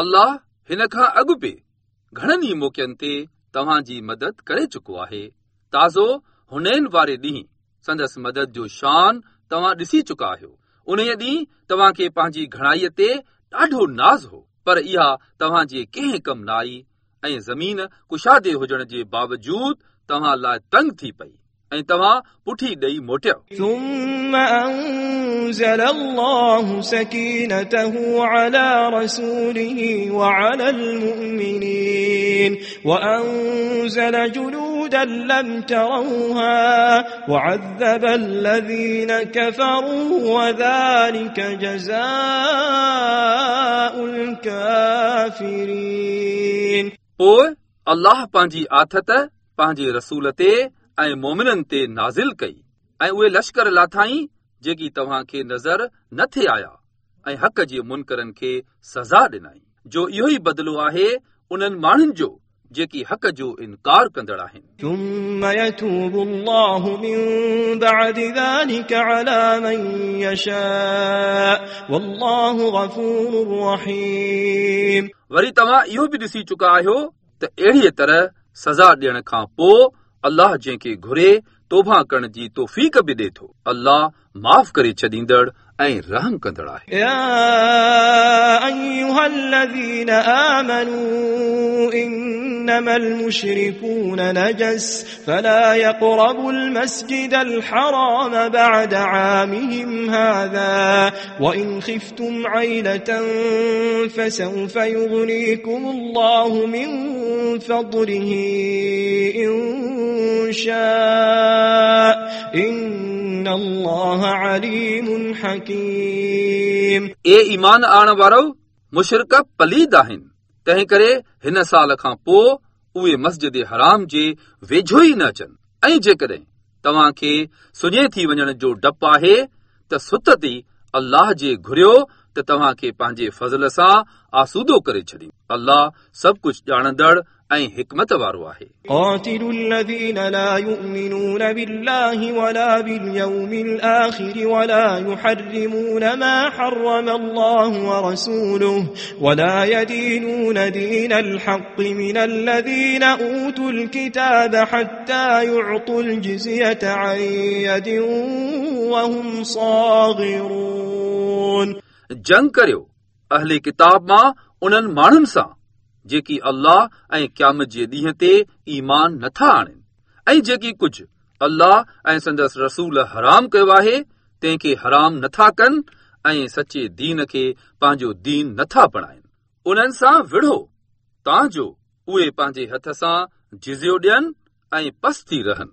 الله هن کان اڳ به گهڻن ئي موقعن تي توهان جي مدد ڪري چڪو آهي. تازو هنين واري ڏينهن سندس مدد جو شان توهان ڏسي چڪا آهيو. ان ڏينهن توهان کي پنهنجي گهڻائيءَ تي ڏاڍو ناز هو پر اها توهان جي ڪنهن ڪم نه آئي ۽ زمين ڪشادي هجڻ جي باوجود توهان لاءِ تنگ ٿي پئي ऐं तव्हां पुठी ॾेई मोटियो ثم أنزل الله سكينته على رسوله وعلى المؤمنين وأنزل جنودا لم تروها وعذب الذين كفروا وذلك جزاء الكافرين पोइ अल्लाह पंहिंजी आथत पंहिंजे रसूल ते ۽ مومنن تي نازل ڪئي. ۽ اهي لشڪر لاٿائي جيڪي توهان کي نظر نه ٿي آيا ۽ حق جي منڪرن کي سزا ڏنائي جو اهو ئي بدلو آهي انهن ماڻهن جو جيڪي حق جو انڪار ڪندڙ آهن. وري توهان اهو به ڏسي چڪا آهيو ته اهڙيءَ طرح سزا ڏيڻ کان پوءِ अल्लाह जंहिंखे घुरे तोबा करण जी तौफ़ीक़ बि ॾे थो अल्लाह माफ़ करे छॾींदड़ ऐं रहम कंदड़ आहे يا أيها الذين آمنوا إنما المشركون نجس فلا يقربوا المسجد الحرام بعد عامهم هذا وإن خفتم عيلة فسوف يغنيكم الله من فضله إن شاء إن الله عليم حكيم ए ईमान आण वारो मुशरक पलीद आहिनि تنهن ڪري هن سال کان پوءِ اهي مسجد حرام جي ويجهو ئي نه اچن. ۽ جيڪڏهن توهان کي سڃي ٿي وڃڻ جو ڊپ آهي ته ست تي الله جي گهريو ته توهان کي پنهنجي فضل سان آسودو ڪري ڇڏي अल्लाह सभु कुझु ॼाणंदड़ ऐं हिकमत वारो आहे قاتلوا الذين لا يؤمنون بالله ولا باليوم الآخر ولا يحرمون ما حرم الله ورسوله ولا يدينون دين الحق من الذين أوتوا الكتاب حتى يعطوا الجزية عن يد وهم صاغرون जंग करियो अहले किताब मां انهن ماڻهن سان جيڪي الله ۽ قيامت جي ڏينهن تي ايمان نٿا آڻن. ۽ جيڪي ڪجهه الله ۽ سندس رسول حرام ڪيو آهي تنهن کي حرام نٿا ڪن ۽ سچي دين کي پنهنجو دين نٿا بڻائن. انهن سان وڙهو تان جو اهي پنهنجي هٿ سان جزيو ڏين ۽ پست رهن